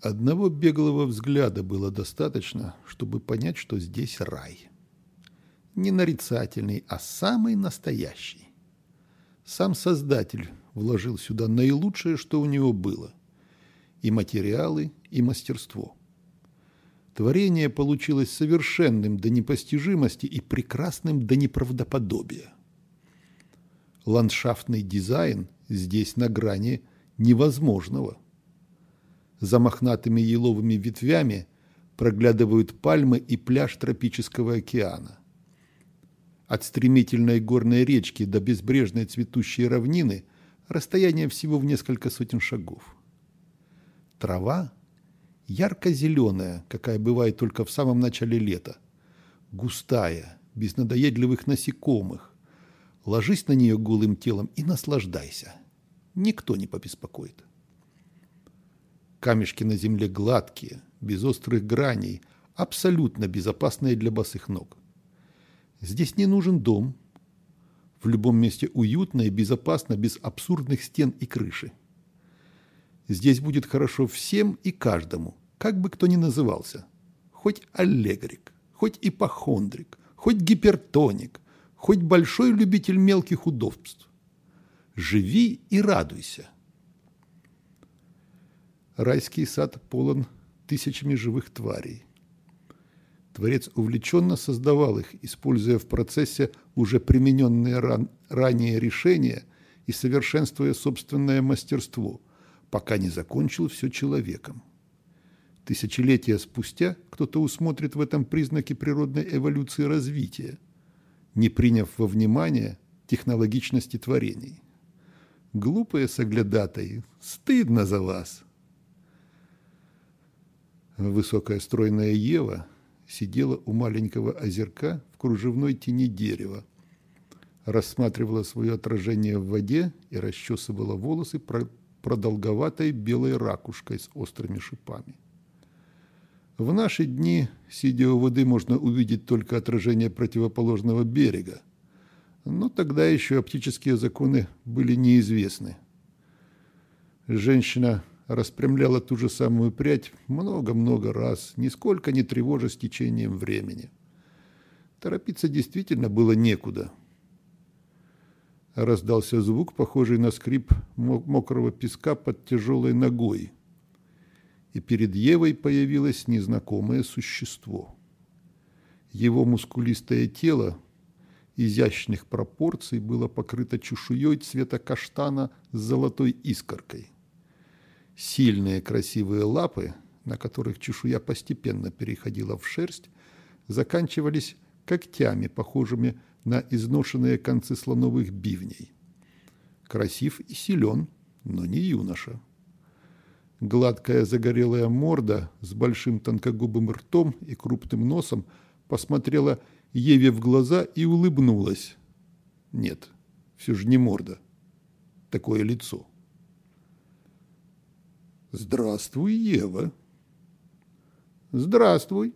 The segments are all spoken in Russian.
Одного беглого взгляда было достаточно, чтобы понять, что здесь рай. Не нарицательный, а самый настоящий. Сам Создатель вложил сюда наилучшее, что у него было. И материалы, и мастерство. Творение получилось совершенным до непостижимости и прекрасным до неправдоподобия. Ландшафтный дизайн здесь на грани невозможного – за мохнатыми еловыми ветвями проглядывают пальмы и пляж тропического океана. От стремительной горной речки до безбрежной цветущей равнины расстояние всего в несколько сотен шагов. Трава ярко-зеленая, какая бывает только в самом начале лета, густая, без надоедливых насекомых. Ложись на нее голым телом и наслаждайся. Никто не побеспокоит. Камешки на земле гладкие, без острых граней, абсолютно безопасные для босых ног. Здесь не нужен дом. В любом месте уютно и безопасно, без абсурдных стен и крыши. Здесь будет хорошо всем и каждому, как бы кто ни назывался. Хоть аллегрик, хоть ипохондрик, хоть гипертоник, хоть большой любитель мелких удобств. Живи и радуйся – Райский сад полон тысячами живых тварей. Творец увлеченно создавал их, используя в процессе уже примененные ран, ранее решения и совершенствуя собственное мастерство, пока не закончил все человеком. Тысячелетия спустя кто-то усмотрит в этом признаки природной эволюции развития, не приняв во внимание технологичности творений. Глупые соглядатаи, стыдно за вас!» Высокая стройная Ева сидела у маленького озерка в кружевной тени дерева, рассматривала свое отражение в воде и расчесывала волосы продолговатой белой ракушкой с острыми шипами. В наши дни, сидя у воды, можно увидеть только отражение противоположного берега, но тогда еще оптические законы были неизвестны. Женщина распрямляла ту же самую прядь много-много раз, нисколько не тревожа с течением времени. Торопиться действительно было некуда. Раздался звук, похожий на скрип мокрого песка под тяжелой ногой. И перед Евой появилось незнакомое существо. Его мускулистое тело изящных пропорций было покрыто чешуей цвета каштана с золотой искоркой – Сильные красивые лапы, на которых чешуя постепенно переходила в шерсть, заканчивались когтями, похожими на изношенные концы слоновых бивней. Красив и силен, но не юноша. Гладкая загорелая морда с большим тонкогубым ртом и крупным носом посмотрела Еве в глаза и улыбнулась. Нет, все же не морда. Такое лицо. Здравствуй, Ева. Здравствуй.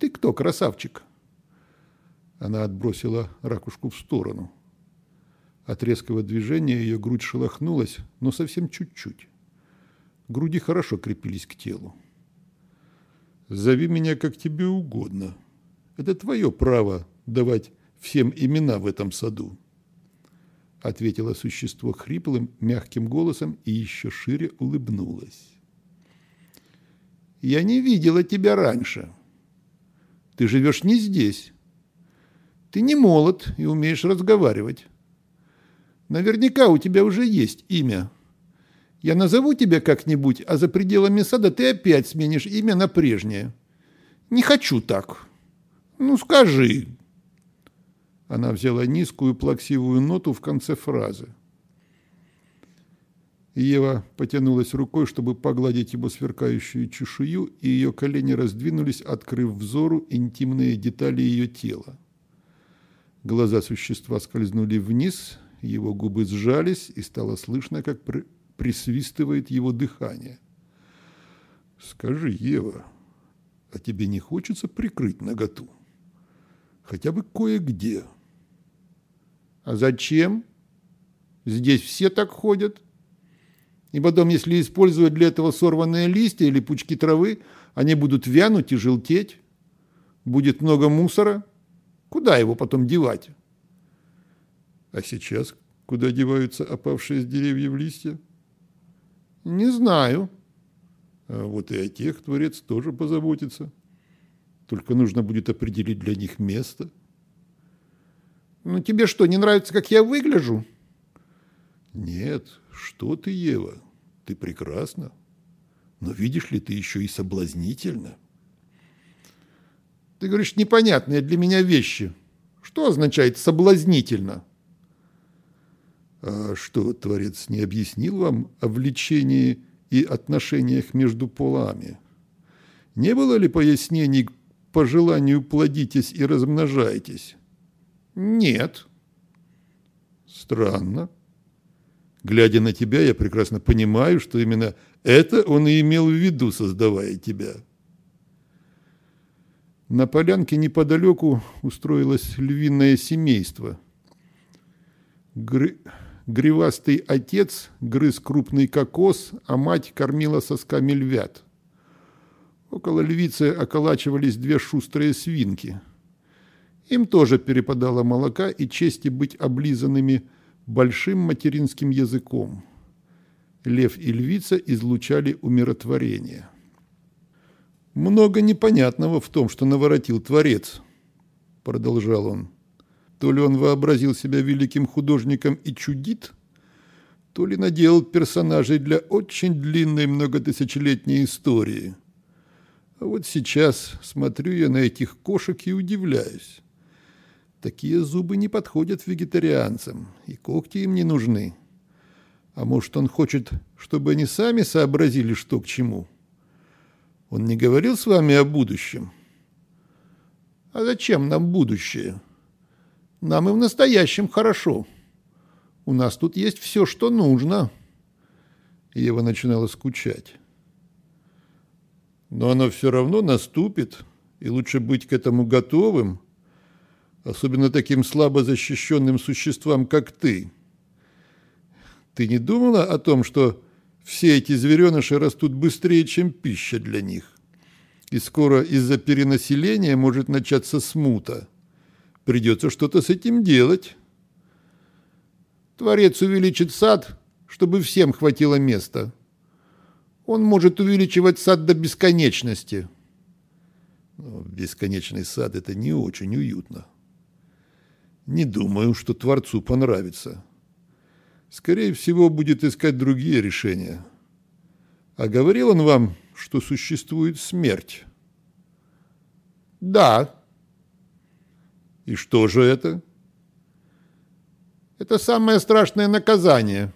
Ты кто, красавчик? Она отбросила ракушку в сторону. От резкого движения ее грудь шелохнулась, но совсем чуть-чуть. Груди хорошо крепились к телу. «Зови меня как тебе угодно. Это твое право давать всем имена в этом саду». — ответило существо хриплым, мягким голосом и еще шире улыбнулось. «Я не видела тебя раньше. Ты живешь не здесь. Ты не молод и умеешь разговаривать. Наверняка у тебя уже есть имя. Я назову тебя как-нибудь, а за пределами сада ты опять сменишь имя на прежнее. Не хочу так. Ну, скажи, она взяла низкую плаксивую ноту в конце фразы. Ева потянулась рукой, чтобы погладить его сверкающую чешую, и ее колени раздвинулись, открыв взору интимные детали ее тела. Глаза существа скользнули вниз, его губы сжались, и стало слышно, как при... присвистывает его дыхание. «Скажи, Ева, а тебе не хочется прикрыть наготу? Хотя бы кое-где?» А зачем? Здесь все так ходят. И потом, если использовать для этого сорванные листья или пучки травы, они будут вянуть и желтеть. Будет много мусора. Куда его потом девать? А сейчас куда деваются опавшие с деревьев листья? Не знаю. А вот и о тех Творец тоже позаботится. Только нужно будет определить для них место. Ну, тебе что, не нравится, как я выгляжу? Нет, что ты, Ева, ты прекрасна. Но видишь ли, ты еще и соблазнительна. Ты говоришь непонятные для меня вещи. Что означает соблазнительно? А что, Творец не объяснил вам о влечении и отношениях между полами? Не было ли пояснений по желанию плодитесь и размножайтесь? Нет. Странно. Глядя на тебя, я прекрасно понимаю, что именно это он и имел в виду, создавая тебя. На полянке неподалеку устроилось львиное семейство. Гры... Гривастый отец грыз крупный кокос, а мать кормила сосками львят. Около львицы околачивались две шустрые свинки. Им тоже перепадало молока и чести быть облизанными большим материнским языком. Лев и львица излучали умиротворение. «Много непонятного в том, что наворотил Творец», – продолжал он. То ли он вообразил себя великим художником и чудит, то ли наделал персонажей для очень длинной многотысячелетней истории. А вот сейчас смотрю я на этих кошек и удивляюсь. Такие зубы не подходят вегетарианцам, и когти им не нужны. А может, он хочет, чтобы они сами сообразили, что к чему? Он не говорил с вами о будущем? А зачем нам будущее? Нам и в настоящем хорошо. У нас тут есть все, что нужно. Ева начинала скучать. Но оно все равно наступит, и лучше быть к этому готовым – особенно таким слабо защищенным существам, как ты. Ты не думала о том, что все эти звереныши растут быстрее, чем пища для них? И скоро из-за перенаселения может начаться смута. Придется что-то с этим делать. Творец увеличит сад, чтобы всем хватило места. Он может увеличивать сад до бесконечности. Но бесконечный сад – это не очень уютно. Не думаю, что Творцу понравится. Скорее всего, будет искать другие решения. А говорил он вам, что существует смерть? Да. И что же это? Это самое страшное наказание.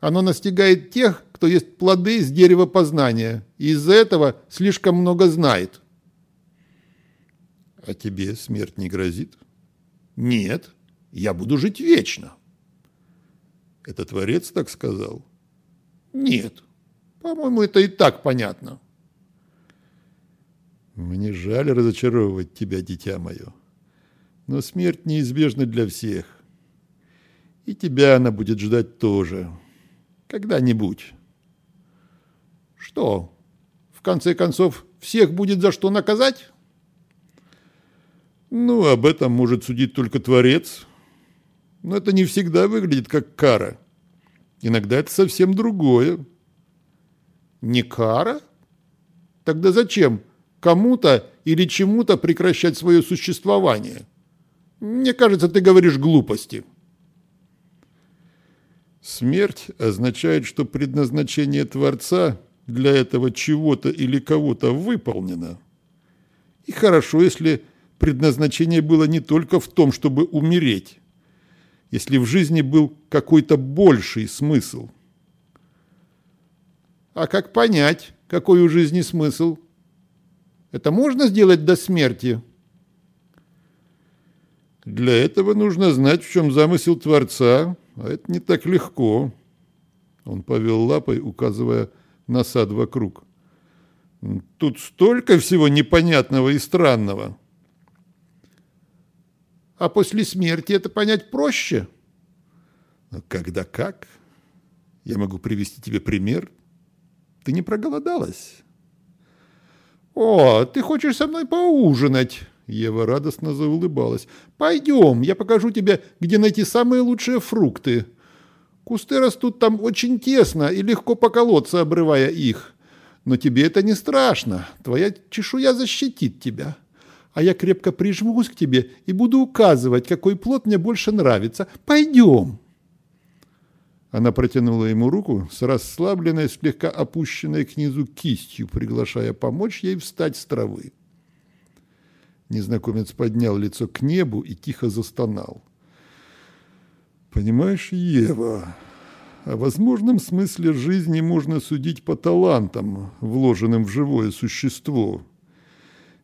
Оно настигает тех, кто есть плоды с дерева познания, и из-за этого слишком много знает. А тебе смерть не грозит? — нет, я буду жить вечно. Это Творец так сказал? Нет. По-моему, это и так понятно. Мне жаль разочаровывать тебя, дитя мое. Но смерть неизбежна для всех. И тебя она будет ждать тоже. Когда-нибудь. Что, в конце концов, всех будет за что наказать? Ну, об этом может судить только Творец. Но это не всегда выглядит как кара. Иногда это совсем другое. Не кара? Тогда зачем кому-то или чему-то прекращать свое существование? Мне кажется, ты говоришь глупости. Смерть означает, что предназначение Творца для этого чего-то или кого-то выполнено. И хорошо, если предназначение было не только в том, чтобы умереть, если в жизни был какой-то больший смысл. А как понять, какой у жизни смысл? Это можно сделать до смерти? Для этого нужно знать, в чем замысел Творца, а это не так легко. Он повел лапой, указывая на сад вокруг. Тут столько всего непонятного и странного. А после смерти это понять проще? Но когда как? Я могу привести тебе пример. Ты не проголодалась? «О, ты хочешь со мной поужинать?» Ева радостно заулыбалась. «Пойдем, я покажу тебе, где найти самые лучшие фрукты. Кусты растут там очень тесно и легко поколоться, обрывая их. Но тебе это не страшно, твоя чешуя защитит тебя. А я крепко прижмусь к тебе и буду указывать, какой плод мне больше нравится. Пойдем!» Она протянула ему руку с расслабленной, слегка опущенной к низу кистью, приглашая помочь ей встать с травы. Незнакомец поднял лицо к небу и тихо застонал. «Понимаешь, Ева, о возможном смысле жизни можно судить по талантам, вложенным в живое существо.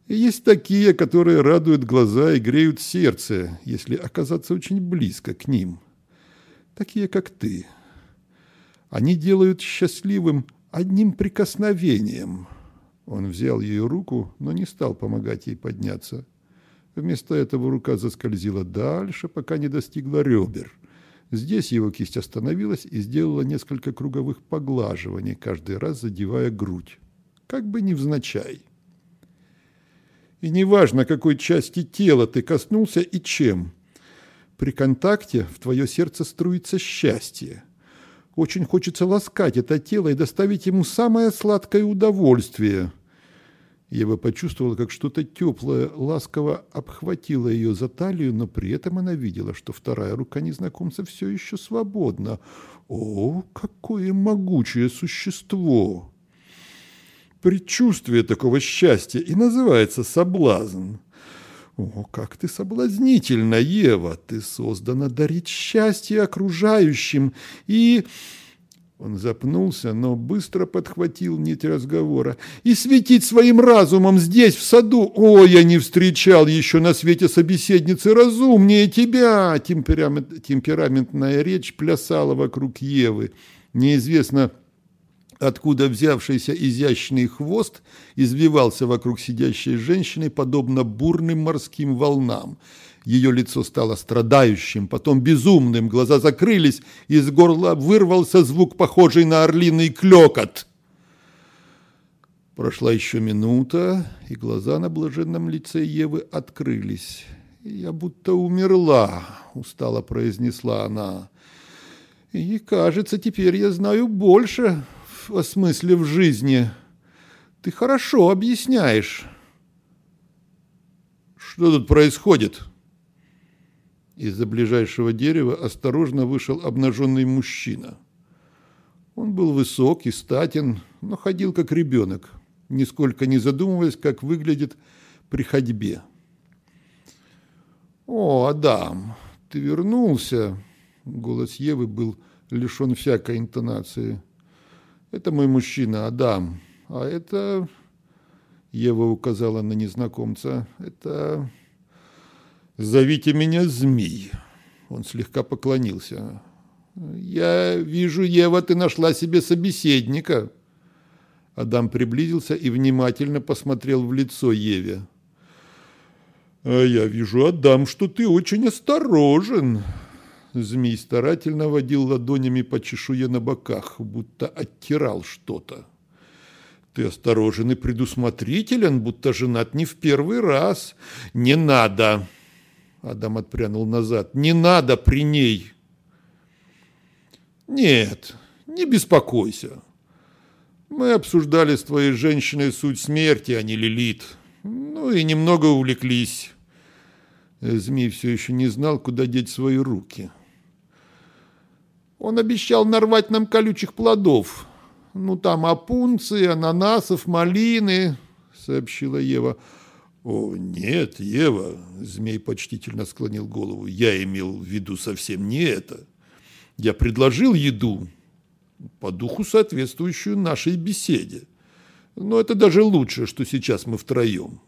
И есть такие, которые радуют глаза и греют сердце, если оказаться очень близко к ним. Такие, как ты». Они делают счастливым одним прикосновением. Он взял ее руку, но не стал помогать ей подняться. Вместо этого рука заскользила дальше, пока не достигла ребер. Здесь его кисть остановилась и сделала несколько круговых поглаживаний, каждый раз задевая грудь. Как бы невзначай. И неважно, какой части тела ты коснулся и чем. При контакте в твое сердце струится счастье. Очень хочется ласкать это тело и доставить ему самое сладкое удовольствие. Ева почувствовала, как что-то теплое, ласково обхватило ее за талию, но при этом она видела, что вторая рука незнакомца все еще свободна. О, какое могучее существо! Предчувствие такого счастья и называется соблазн. О, как ты соблазнительна, Ева! Ты создана дарить счастье окружающим и... Он запнулся, но быстро подхватил нить разговора. «И светить своим разумом здесь, в саду! О, я не встречал еще на свете собеседницы разумнее тебя!» Темперамент, темпераментная речь плясала вокруг Евы. Неизвестно, откуда взявшийся изящный хвост извивался вокруг сидящей женщины, подобно бурным морским волнам. Ее лицо стало страдающим, потом безумным, глаза закрылись, из горла вырвался звук, похожий на орлиный клекот. Прошла еще минута, и глаза на блаженном лице Евы открылись. «Я будто умерла», — устало произнесла она. «И, кажется, теперь я знаю больше о смысле в жизни. Ты хорошо объясняешь. Что тут происходит? Из-за ближайшего дерева осторожно вышел обнаженный мужчина. Он был высок и статен, но ходил как ребенок, нисколько не задумываясь, как выглядит при ходьбе. «О, Адам, ты вернулся!» Голос Евы был лишен всякой интонации. Это мой мужчина, Адам. А это... Ева указала на незнакомца. Это... Зовите меня Змей. Он слегка поклонился. Я вижу, Ева, ты нашла себе собеседника. Адам приблизился и внимательно посмотрел в лицо Еве. «А я вижу, Адам, что ты очень осторожен. Змей старательно водил ладонями по чешуе на боках, будто оттирал что-то. Ты осторожен и предусмотрителен, будто женат не в первый раз. Не надо. Адам отпрянул назад. Не надо при ней. Нет, не беспокойся. Мы обсуждали с твоей женщиной суть смерти, а не Лилит. Ну и немного увлеклись. Змей все еще не знал, куда деть свои руки. Он обещал нарвать нам колючих плодов. Ну, там опунции, ананасов, малины, сообщила Ева. О, нет, Ева, змей почтительно склонил голову. Я имел в виду совсем не это. Я предложил еду по духу соответствующую нашей беседе. Но это даже лучше, что сейчас мы втроем.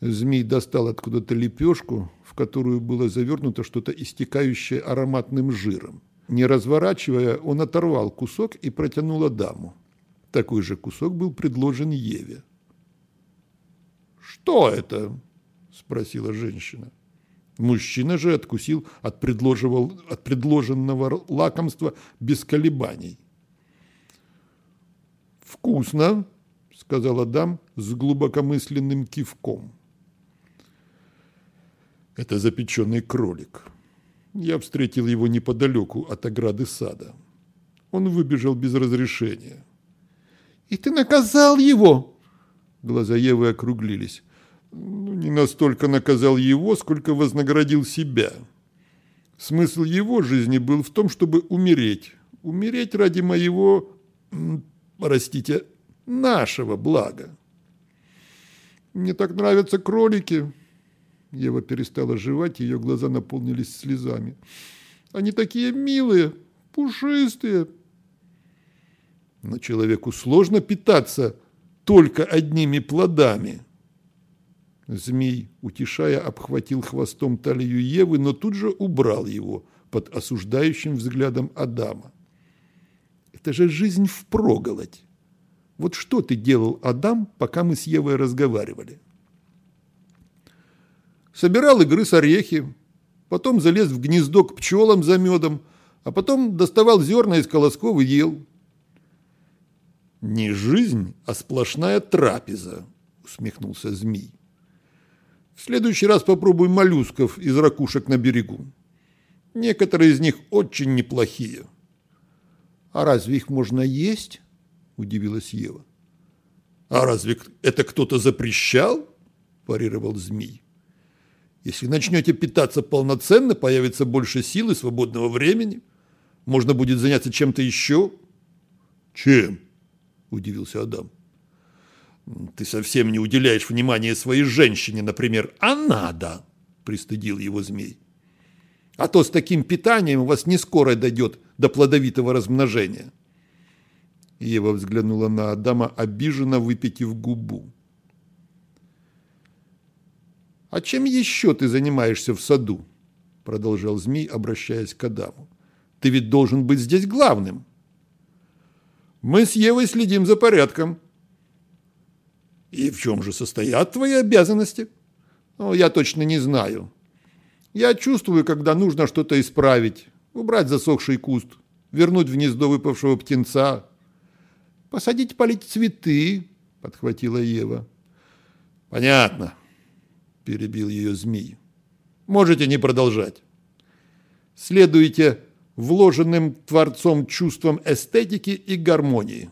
Змей достал откуда-то лепешку, в которую было завернуто что-то истекающее ароматным жиром. Не разворачивая, он оторвал кусок и протянул Адаму. Такой же кусок был предложен Еве. «Что это?» – спросила женщина. Мужчина же откусил от, от предложенного лакомства без колебаний. «Вкусно!» – сказал Адам с глубокомысленным кивком. «Это запеченный кролик. Я встретил его неподалеку от ограды сада. Он выбежал без разрешения. «И ты наказал его?» Глаза Евы округлились. Ну, не настолько наказал его, сколько вознаградил себя. Смысл его жизни был в том, чтобы умереть. Умереть ради моего, простите, нашего блага. Мне так нравятся кролики. Ева перестала жевать, ее глаза наполнились слезами. Они такие милые, пушистые. Но человеку сложно питаться только одними плодами. Змей, утешая, обхватил хвостом талию Евы, но тут же убрал его под осуждающим взглядом Адама. Это же жизнь впроголодь. Вот что ты делал, Адам, пока мы с Евой разговаривали? Собирал и грыз орехи, потом залез в гнездо к пчелам за медом, а потом доставал зерна из колосков и ел. «Не жизнь, а сплошная трапеза», — усмехнулся змей. В следующий раз попробуй моллюсков из ракушек на берегу. Некоторые из них очень неплохие. А разве их можно есть? Удивилась Ева. А разве это кто-то запрещал? Парировал змей. Если начнете питаться полноценно, появится больше сил и свободного времени. Можно будет заняться чем-то еще. Чем? Удивился Адам. Ты совсем не уделяешь внимания своей женщине, например. А надо, пристыдил его змей. А то с таким питанием у вас не скоро дойдет до плодовитого размножения. Ева взглянула на Адама, обиженно выпитив губу. «А чем еще ты занимаешься в саду?» Продолжал змей, обращаясь к Адаму. «Ты ведь должен быть здесь главным». «Мы с Евой следим за порядком», и в чем же состоят твои обязанности? Ну, я точно не знаю. Я чувствую, когда нужно что-то исправить, убрать засохший куст, вернуть в гнездо выпавшего птенца, посадить полить цветы, подхватила Ева. Понятно, перебил ее змей. Можете не продолжать. Следуйте вложенным Творцом чувствам эстетики и гармонии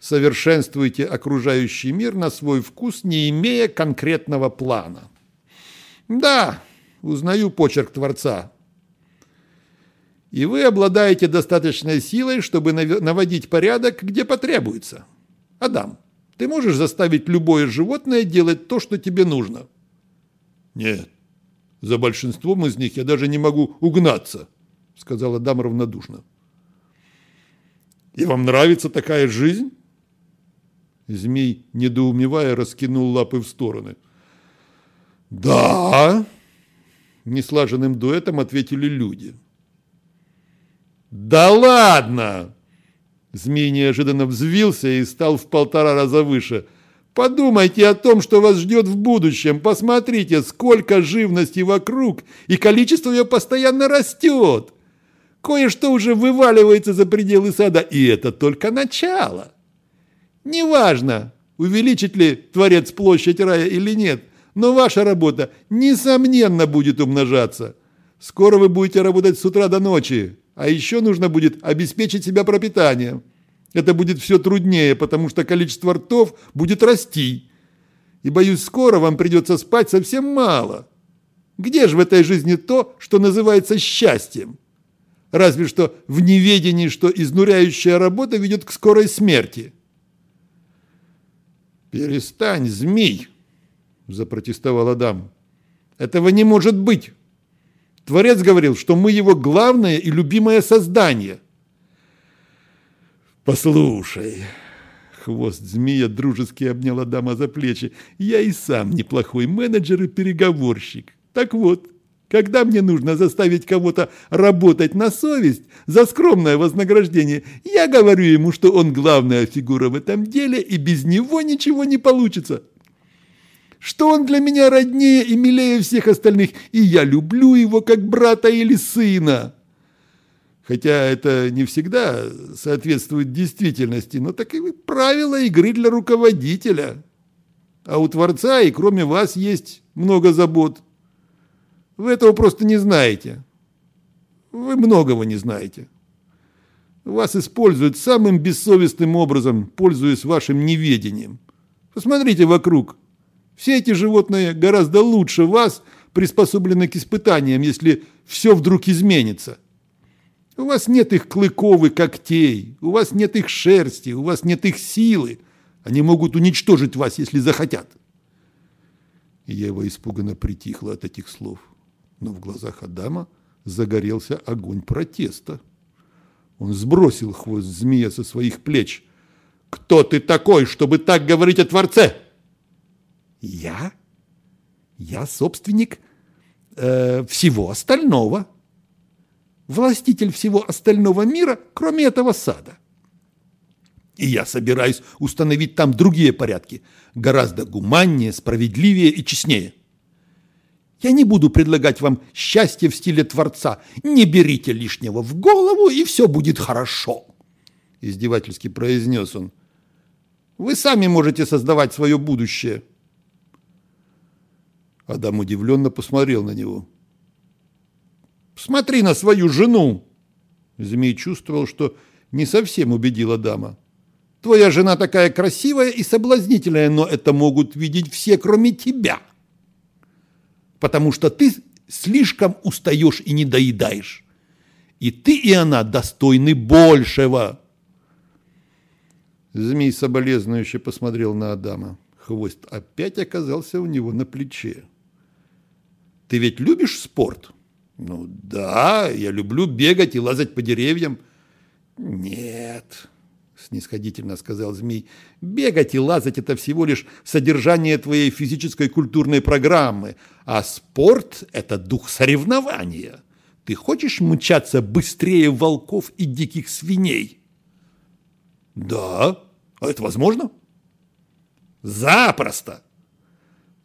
совершенствуйте окружающий мир на свой вкус, не имея конкретного плана. Да, узнаю почерк Творца. И вы обладаете достаточной силой, чтобы наводить порядок, где потребуется. Адам, ты можешь заставить любое животное делать то, что тебе нужно? Нет, за большинством из них я даже не могу угнаться, сказал Адам равнодушно. И вам нравится такая жизнь? Змей, недоумевая, раскинул лапы в стороны. «Да!» – неслаженным дуэтом ответили люди. «Да ладно!» Змей неожиданно взвился и стал в полтора раза выше. «Подумайте о том, что вас ждет в будущем. Посмотрите, сколько живности вокруг, и количество ее постоянно растет. Кое-что уже вываливается за пределы сада, и это только начало». Неважно, увеличит ли Творец площадь рая или нет, но ваша работа, несомненно, будет умножаться. Скоро вы будете работать с утра до ночи, а еще нужно будет обеспечить себя пропитанием. Это будет все труднее, потому что количество ртов будет расти. И, боюсь, скоро вам придется спать совсем мало. Где же в этой жизни то, что называется счастьем? Разве что в неведении, что изнуряющая работа ведет к скорой смерти. «Перестань, змей!» – запротестовал Адам. «Этого не может быть! Творец говорил, что мы его главное и любимое создание». «Послушай!» Хвост змея дружески обнял Адама за плечи. «Я и сам неплохой менеджер и переговорщик. Так вот, когда мне нужно заставить кого-то работать на совесть за скромное вознаграждение, я говорю ему, что он главная фигура в этом деле, и без него ничего не получится. Что он для меня роднее и милее всех остальных, и я люблю его как брата или сына. Хотя это не всегда соответствует действительности, но так и правила игры для руководителя. А у Творца и кроме вас есть много забот. Вы этого просто не знаете. Вы многого не знаете. Вас используют самым бессовестным образом, пользуясь вашим неведением. Посмотрите вокруг. Все эти животные гораздо лучше вас приспособлены к испытаниям, если все вдруг изменится. У вас нет их клыков и когтей, у вас нет их шерсти, у вас нет их силы. Они могут уничтожить вас, если захотят. Ева испуганно притихла от этих слов. Но в глазах Адама загорелся огонь протеста. Он сбросил хвост змея со своих плеч. «Кто ты такой, чтобы так говорить о Творце?» «Я? Я собственник э, всего остального. Властитель всего остального мира, кроме этого сада. И я собираюсь установить там другие порядки, гораздо гуманнее, справедливее и честнее. Я не буду предлагать вам счастье в стиле Творца. Не берите лишнего в голову, и все будет хорошо. Издевательски произнес он. Вы сами можете создавать свое будущее. Адам удивленно посмотрел на него. «Смотри на свою жену!» Змей чувствовал, что не совсем убедил Адама. «Твоя жена такая красивая и соблазнительная, но это могут видеть все, кроме тебя!» потому что ты слишком устаешь и не доедаешь. И ты, и она достойны большего. Змей соболезнующе посмотрел на Адама. Хвост опять оказался у него на плече. Ты ведь любишь спорт? Ну да, я люблю бегать и лазать по деревьям. Нет, снисходительно сказал змей. Бегать и лазать – это всего лишь содержание твоей физической культурной программы, а спорт – это дух соревнования. Ты хочешь мчаться быстрее волков и диких свиней? Да. А это возможно? Запросто.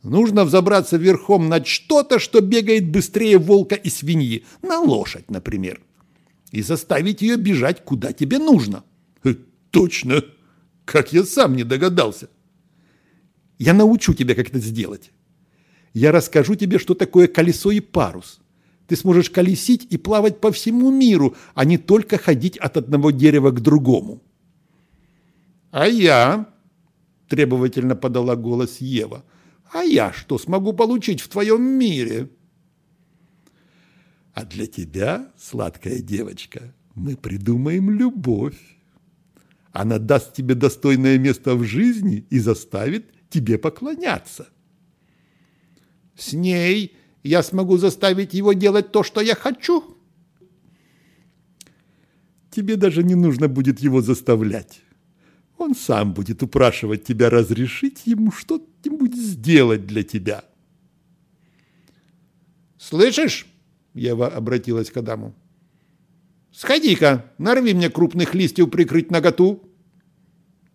Нужно взобраться верхом на что-то, что бегает быстрее волка и свиньи, на лошадь, например, и заставить ее бежать, куда тебе нужно. Точно! Как я сам не догадался! Я научу тебя, как это сделать. Я расскажу тебе, что такое колесо и парус. Ты сможешь колесить и плавать по всему миру, а не только ходить от одного дерева к другому. А я, требовательно подала голос Ева, а я что смогу получить в твоем мире? А для тебя, сладкая девочка, мы придумаем любовь. Она даст тебе достойное место в жизни и заставит тебе поклоняться. С ней я смогу заставить его делать то, что я хочу. Тебе даже не нужно будет его заставлять. Он сам будет упрашивать тебя разрешить ему что-нибудь сделать для тебя. «Слышишь?» – Ева обратилась к Адаму. Сходи-ка, нарви мне крупных листьев прикрыть наготу.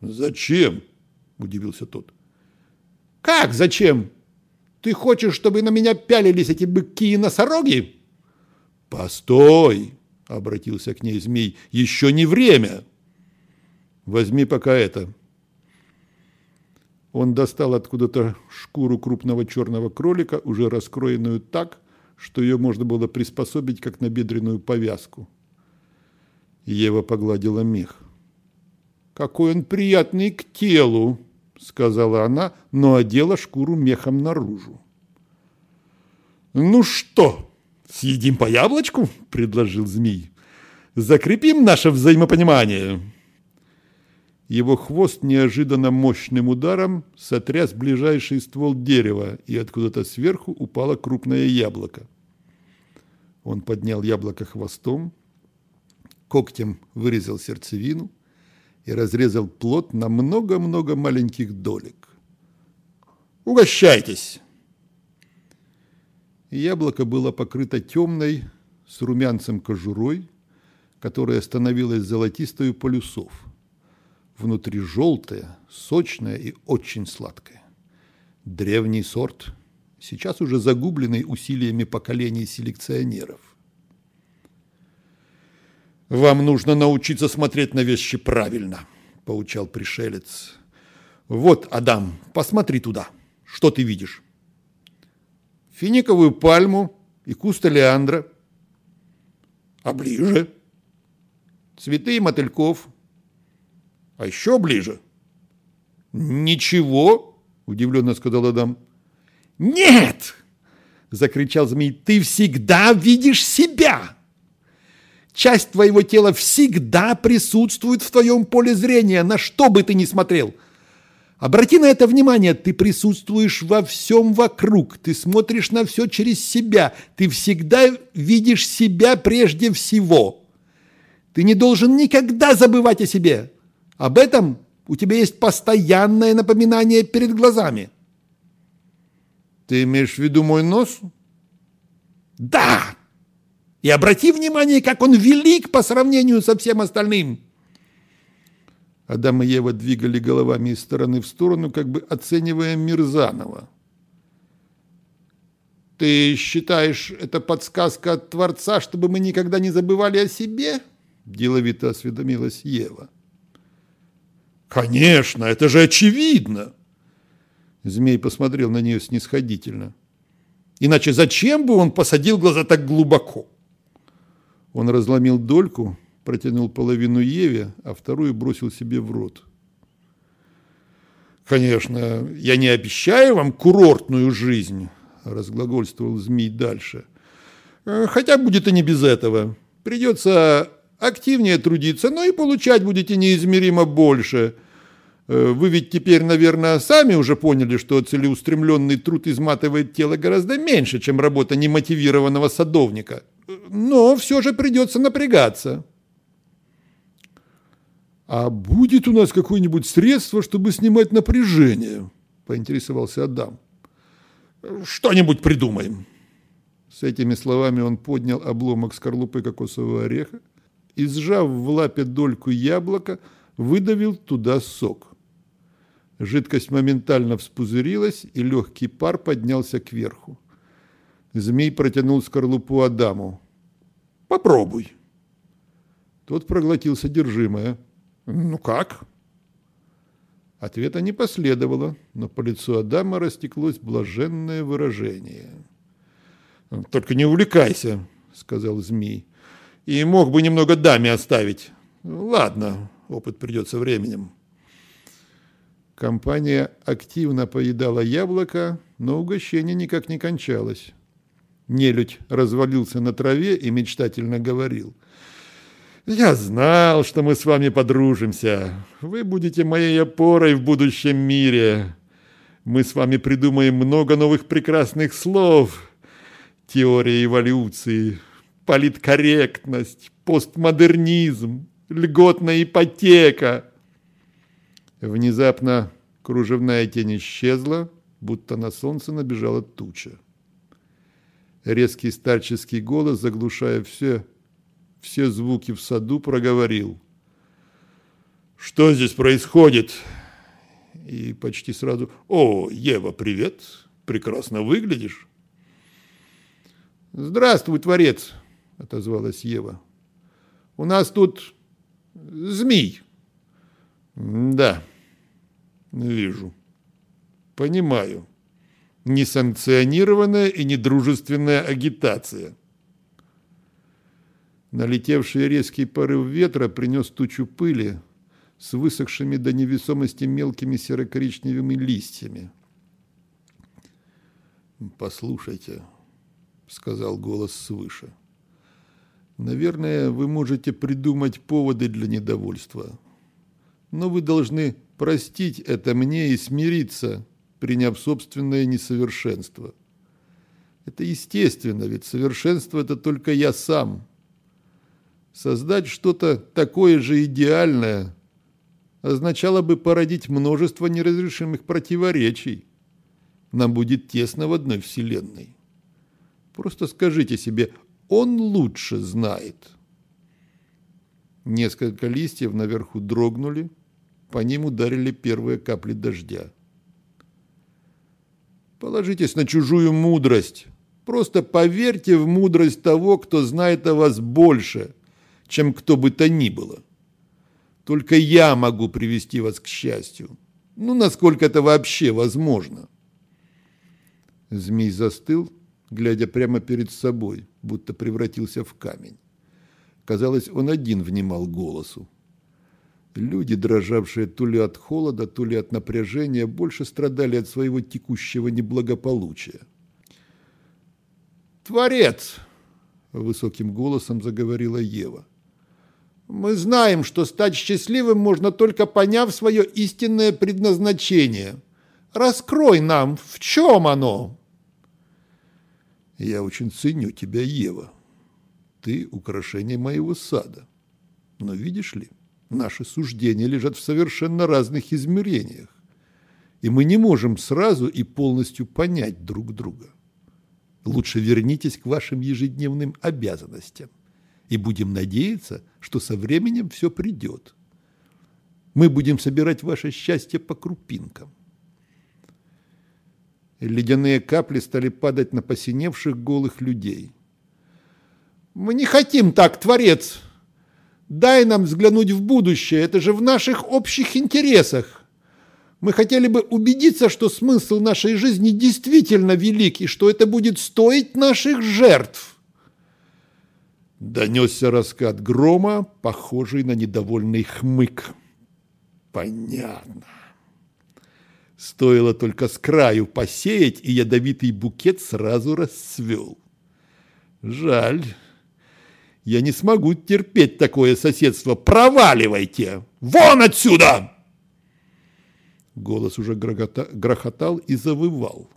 Зачем? Удивился тот. Как зачем? Ты хочешь, чтобы на меня пялились эти быки и носороги? Постой, обратился к ней змей, еще не время. Возьми пока это. Он достал откуда-то шкуру крупного черного кролика, уже раскроенную так, что ее можно было приспособить как на бедренную повязку. Ева погладила мех. «Какой он приятный к телу!» — сказала она, но одела шкуру мехом наружу. «Ну что, съедим по яблочку?» — предложил змей. «Закрепим наше взаимопонимание!» Его хвост неожиданно мощным ударом сотряс ближайший ствол дерева, и откуда-то сверху упало крупное яблоко. Он поднял яблоко хвостом, когтем вырезал сердцевину и разрезал плод на много-много маленьких долек. «Угощайтесь!» Яблоко было покрыто темной, с румянцем кожурой, которая становилась золотистой полюсов. Внутри желтая, сочная и очень сладкая. Древний сорт, сейчас уже загубленный усилиями поколений селекционеров. «Вам нужно научиться смотреть на вещи правильно», – поучал пришелец. «Вот, Адам, посмотри туда. Что ты видишь?» «Финиковую пальму и куст олеандра». «А ближе?» «Цветы мотыльков». «А еще ближе?» «Ничего», – удивленно сказал Адам. «Нет!» – закричал змей. «Ты всегда видишь себя!» Часть твоего тела всегда присутствует в твоем поле зрения, на что бы ты ни смотрел. Обрати на это внимание, ты присутствуешь во всем вокруг, ты смотришь на все через себя, ты всегда видишь себя прежде всего. Ты не должен никогда забывать о себе. Об этом у тебя есть постоянное напоминание перед глазами. Ты имеешь в виду мой нос? Да! И обрати внимание, как он велик по сравнению со всем остальным. Адам и Ева двигали головами из стороны в сторону, как бы оценивая мир заново. «Ты считаешь, это подсказка от Творца, чтобы мы никогда не забывали о себе?» – деловито осведомилась Ева. «Конечно, это же очевидно!» Змей посмотрел на нее снисходительно. «Иначе зачем бы он посадил глаза так глубоко?» Он разломил дольку, протянул половину Еве, а вторую бросил себе в рот. «Конечно, я не обещаю вам курортную жизнь», – разглагольствовал змей дальше. «Хотя будет и не без этого. Придется активнее трудиться, но и получать будете неизмеримо больше. Вы ведь теперь, наверное, сами уже поняли, что целеустремленный труд изматывает тело гораздо меньше, чем работа немотивированного садовника» но все же придется напрягаться. «А будет у нас какое-нибудь средство, чтобы снимать напряжение?» – поинтересовался Адам. «Что-нибудь придумаем». С этими словами он поднял обломок скорлупы кокосового ореха и, сжав в лапе дольку яблока, выдавил туда сок. Жидкость моментально вспузырилась, и легкий пар поднялся кверху. Змей протянул скорлупу Адаму. «Попробуй». Тот проглотил содержимое. «Ну как?» Ответа не последовало, но по лицу Адама растеклось блаженное выражение. «Только не увлекайся», — сказал змей. «И мог бы немного даме оставить. Ладно, опыт придется временем». Компания активно поедала яблоко, но угощение никак не кончалось. Нелюдь развалился на траве и мечтательно говорил. «Я знал, что мы с вами подружимся. Вы будете моей опорой в будущем мире. Мы с вами придумаем много новых прекрасных слов. Теория эволюции, политкорректность, постмодернизм, льготная ипотека». Внезапно кружевная тень исчезла, будто на солнце набежала туча резкий старческий голос, заглушая все, все звуки в саду, проговорил. «Что здесь происходит?» И почти сразу «О, Ева, привет! Прекрасно выглядишь!» «Здравствуй, Творец!» – отозвалась Ева. «У нас тут змей». «Да, вижу. Понимаю» несанкционированная и недружественная агитация. Налетевший резкий порыв ветра принес тучу пыли с высохшими до невесомости мелкими серо-коричневыми листьями. «Послушайте», — сказал голос свыше, — «наверное, вы можете придумать поводы для недовольства, но вы должны простить это мне и смириться» приняв собственное несовершенство. Это естественно, ведь совершенство – это только я сам. Создать что-то такое же идеальное означало бы породить множество неразрешимых противоречий. Нам будет тесно в одной вселенной. Просто скажите себе, он лучше знает. Несколько листьев наверху дрогнули, по ним ударили первые капли дождя. Положитесь на чужую мудрость. Просто поверьте в мудрость того, кто знает о вас больше, чем кто бы то ни было. Только я могу привести вас к счастью. Ну, насколько это вообще возможно. Змей застыл, глядя прямо перед собой, будто превратился в камень. Казалось, он один внимал голосу. Люди, дрожавшие то ли от холода, то ли от напряжения, больше страдали от своего текущего неблагополучия. «Творец!» – высоким голосом заговорила Ева. «Мы знаем, что стать счастливым можно только поняв свое истинное предназначение. Раскрой нам, в чем оно?» «Я очень ценю тебя, Ева. Ты – украшение моего сада. Но видишь ли, наши суждения лежат в совершенно разных измерениях, и мы не можем сразу и полностью понять друг друга. Лучше вернитесь к вашим ежедневным обязанностям, и будем надеяться, что со временем все придет. Мы будем собирать ваше счастье по крупинкам. Ледяные капли стали падать на посиневших голых людей. «Мы не хотим так, Творец!» Дай нам взглянуть в будущее, это же в наших общих интересах. Мы хотели бы убедиться, что смысл нашей жизни действительно велик, и что это будет стоить наших жертв. Донесся раскат грома, похожий на недовольный хмык. Понятно. Стоило только с краю посеять, и ядовитый букет сразу расцвел. Жаль, я не смогу терпеть такое соседство. Проваливайте! Вон отсюда!» Голос уже грохотал и завывал.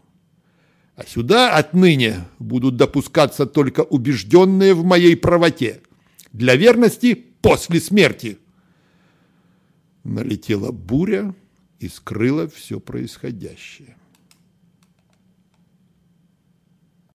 «А сюда отныне будут допускаться только убежденные в моей правоте. Для верности после смерти!» Налетела буря и скрыла все происходящее.